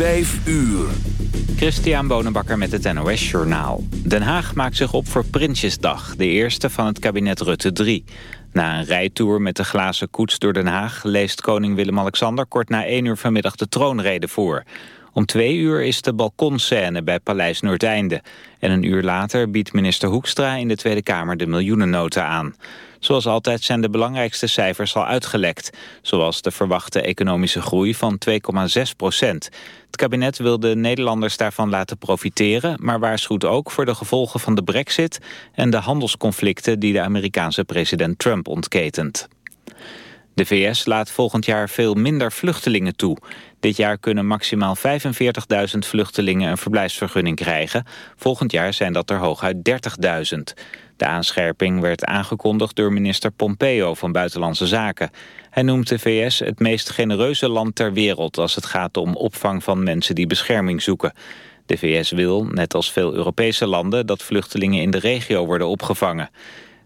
5 uur. Christian Bonenbakker met het NOS Journaal. Den Haag maakt zich op voor Prinsjesdag, de eerste van het kabinet Rutte 3. Na een rijtour met de glazen koets door Den Haag... leest koning Willem-Alexander kort na 1 uur vanmiddag de troonrede voor. Om twee uur is de balkonscène bij Paleis Noordeinde. En een uur later biedt minister Hoekstra in de Tweede Kamer de miljoenennota aan. Zoals altijd zijn de belangrijkste cijfers al uitgelekt. Zoals de verwachte economische groei van 2,6 procent. Het kabinet wil de Nederlanders daarvan laten profiteren... maar waarschuwt ook voor de gevolgen van de brexit... en de handelsconflicten die de Amerikaanse president Trump ontketent. De VS laat volgend jaar veel minder vluchtelingen toe. Dit jaar kunnen maximaal 45.000 vluchtelingen een verblijfsvergunning krijgen. Volgend jaar zijn dat er hooguit 30.000. De aanscherping werd aangekondigd door minister Pompeo van Buitenlandse Zaken. Hij noemt de VS het meest genereuze land ter wereld... als het gaat om opvang van mensen die bescherming zoeken. De VS wil, net als veel Europese landen... dat vluchtelingen in de regio worden opgevangen.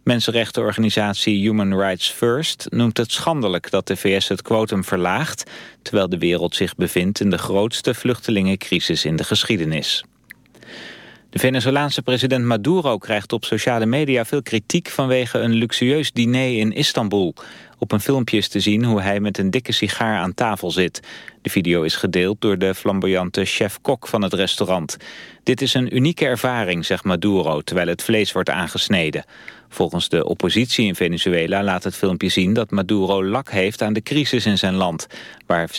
Mensenrechtenorganisatie Human Rights First noemt het schandelijk dat de VS het quotum verlaagt, terwijl de wereld zich bevindt in de grootste vluchtelingencrisis in de geschiedenis. De Venezolaanse president Maduro krijgt op sociale media veel kritiek vanwege een luxueus diner in Istanbul. Op een filmpje is te zien hoe hij met een dikke sigaar aan tafel zit. De video is gedeeld door de flamboyante chef-kok van het restaurant. Dit is een unieke ervaring, zegt Maduro, terwijl het vlees wordt aangesneden. Volgens de oppositie in Venezuela laat het filmpje zien dat Maduro lak heeft aan de crisis in zijn land, waar 87%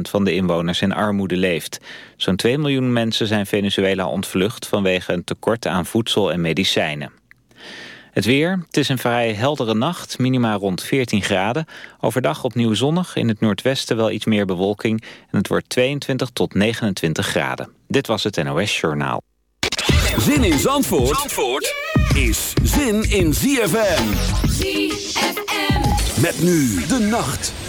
van de inwoners in armoede leeft. Zo'n 2 miljoen mensen zijn Venezuela ontvlucht vanwege een tekort aan voedsel en medicijnen. Het weer, het is een vrij heldere nacht, minima rond 14 graden. Overdag opnieuw zonnig, in het noordwesten wel iets meer bewolking... en het wordt 22 tot 29 graden. Dit was het NOS Journaal. Zin in Zandvoort, Zandvoort is zin in ZFM. ZFM. Met nu de nacht.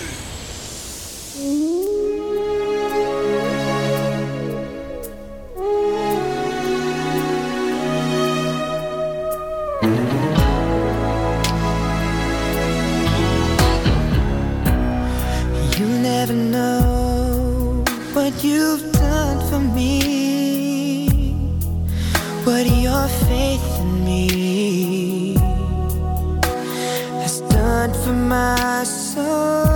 What you've done for me. What your faith in me has done for my soul.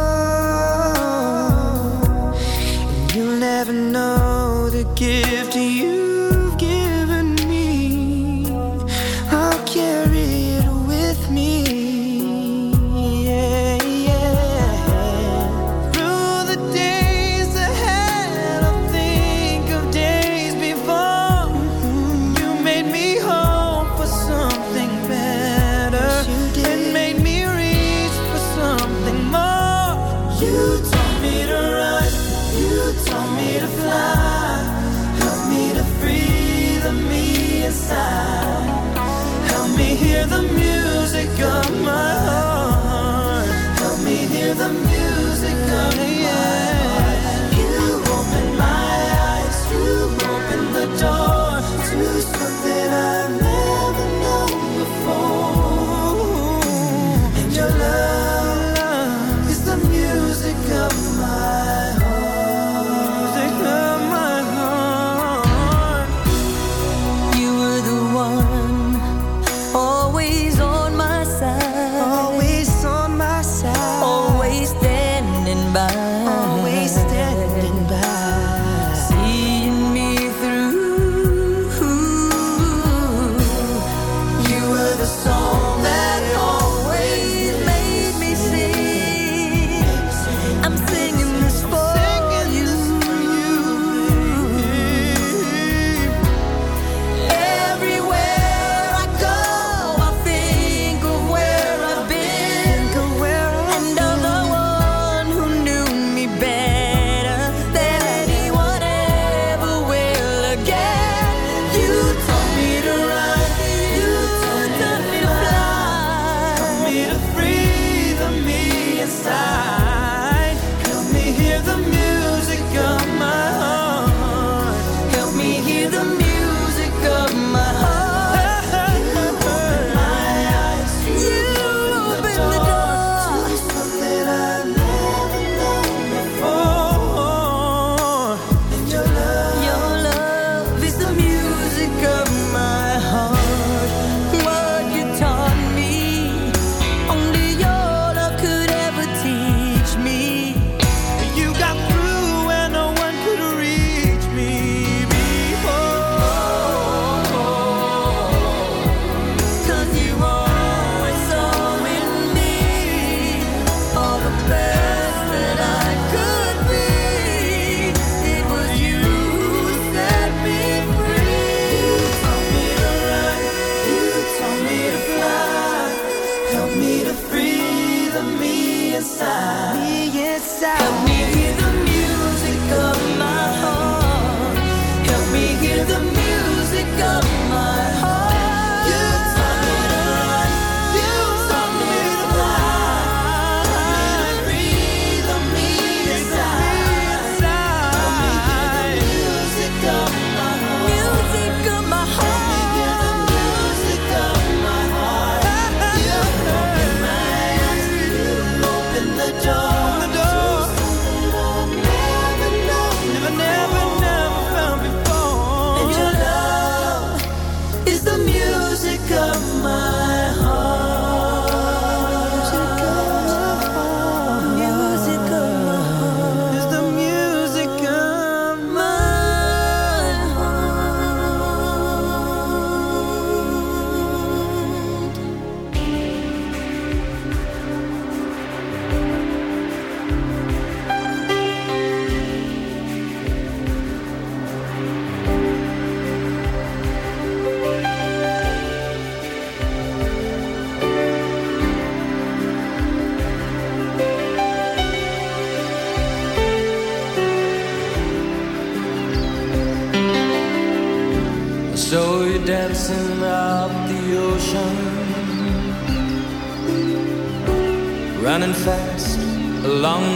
inside. Me inside.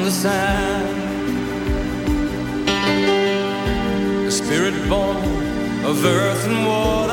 The sand. A spirit born of earth and water,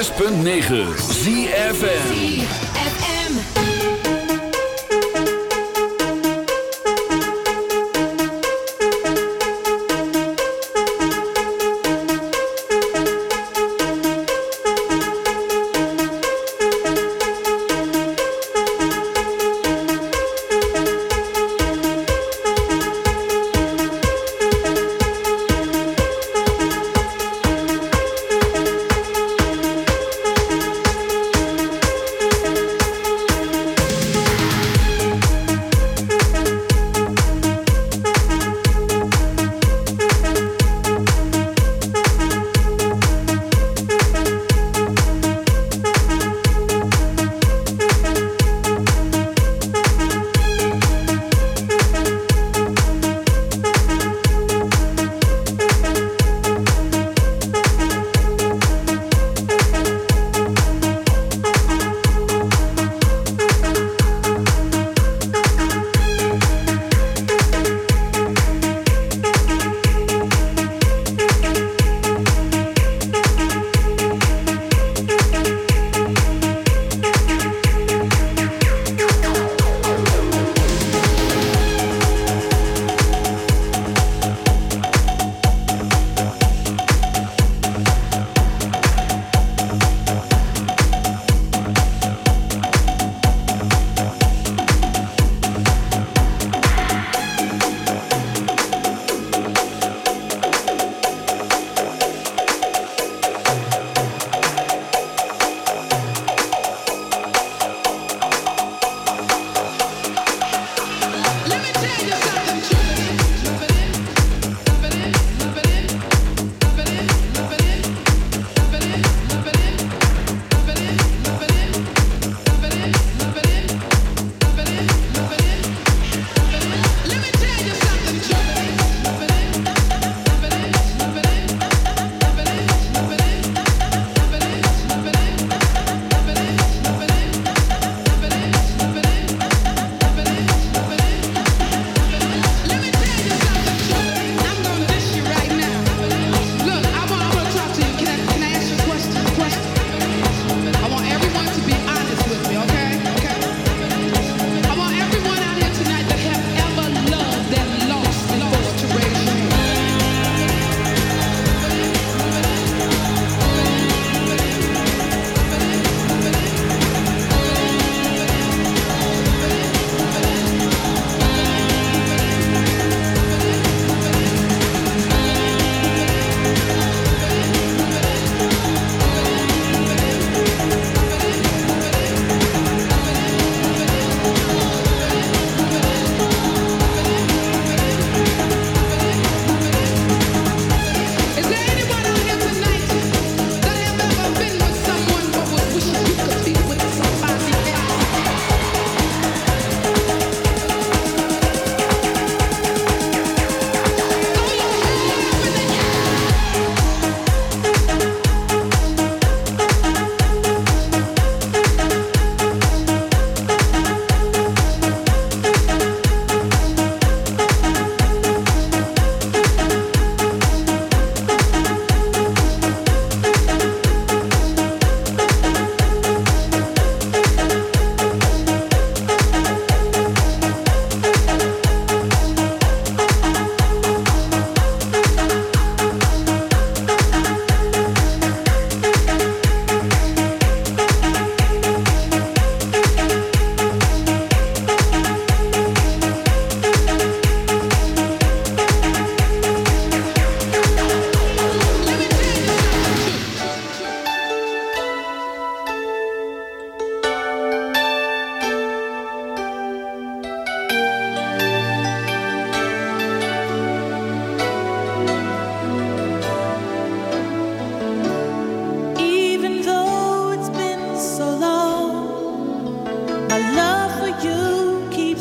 106.9 ZFM.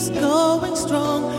going strong.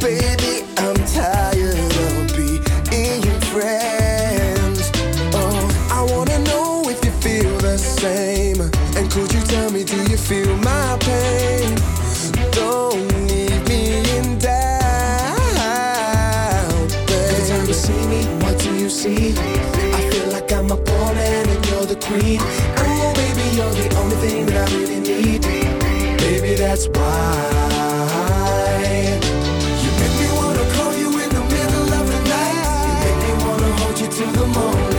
Baby, I'm tired of being your friend. Oh, I wanna know if you feel the same. And could you tell me, do you feel my pain? Don't leave me in doubt. Every time you see me, what do you see? I feel like I'm a poor man and you're the queen. Oh, baby, you're the only thing that I really need. Baby, that's why. You make me wanna call you in the middle of the night. You make me wanna hold you till the morning.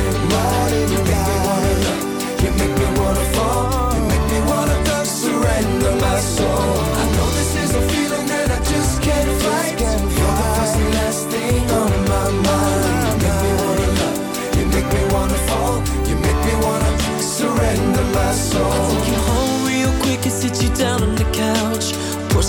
You make me wanna love. You make me wanna fall.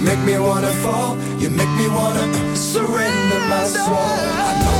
You make me wanna fall, you make me wanna surrender my soul.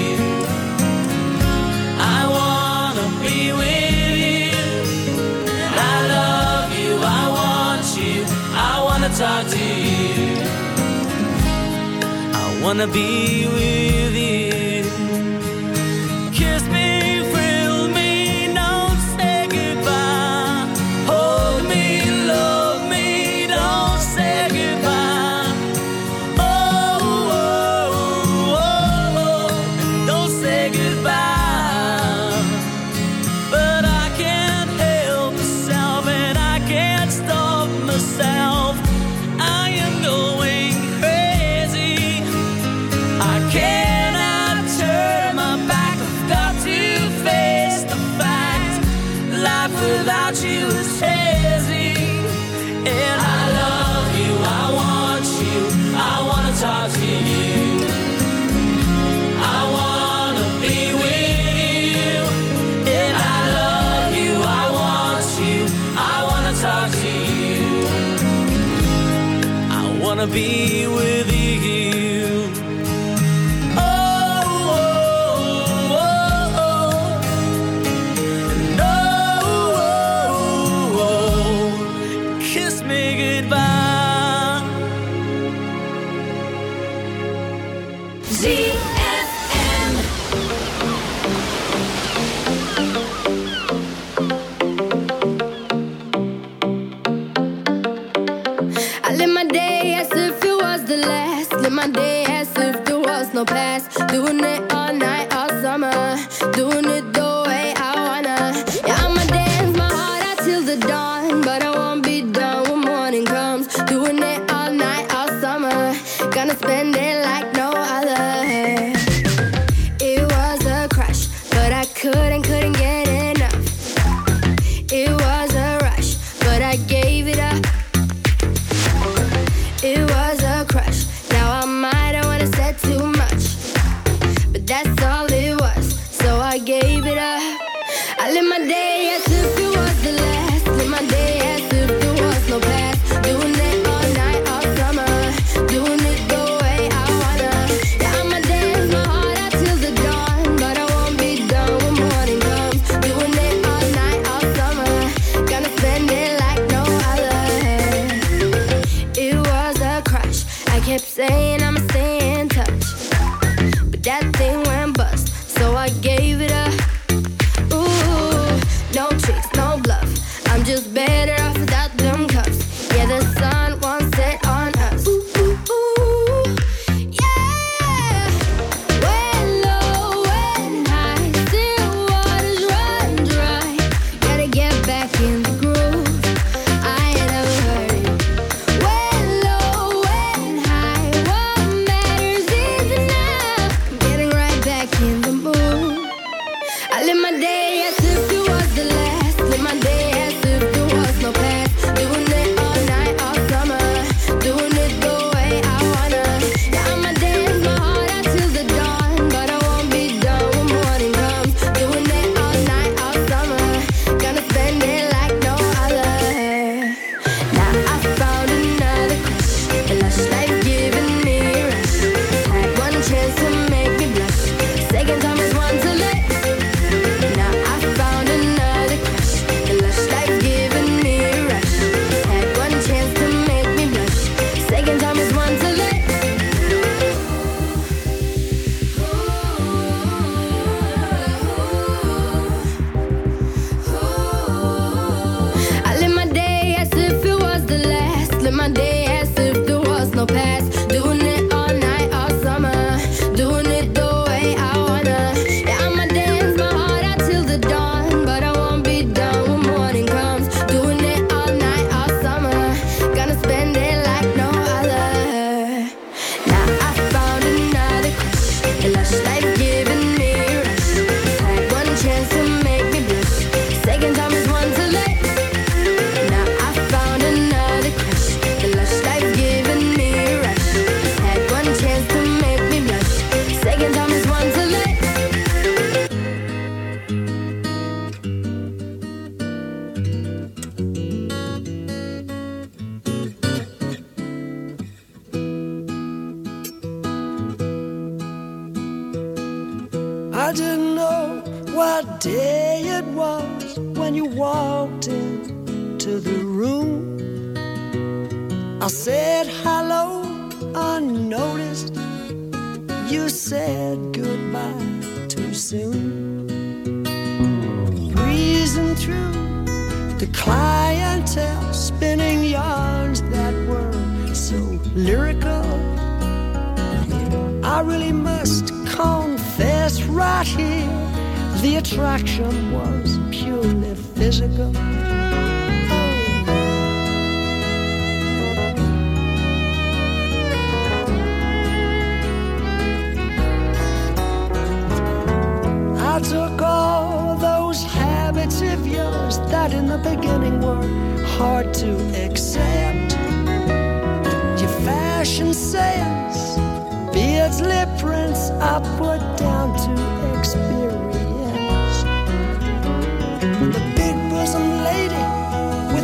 Wanna be with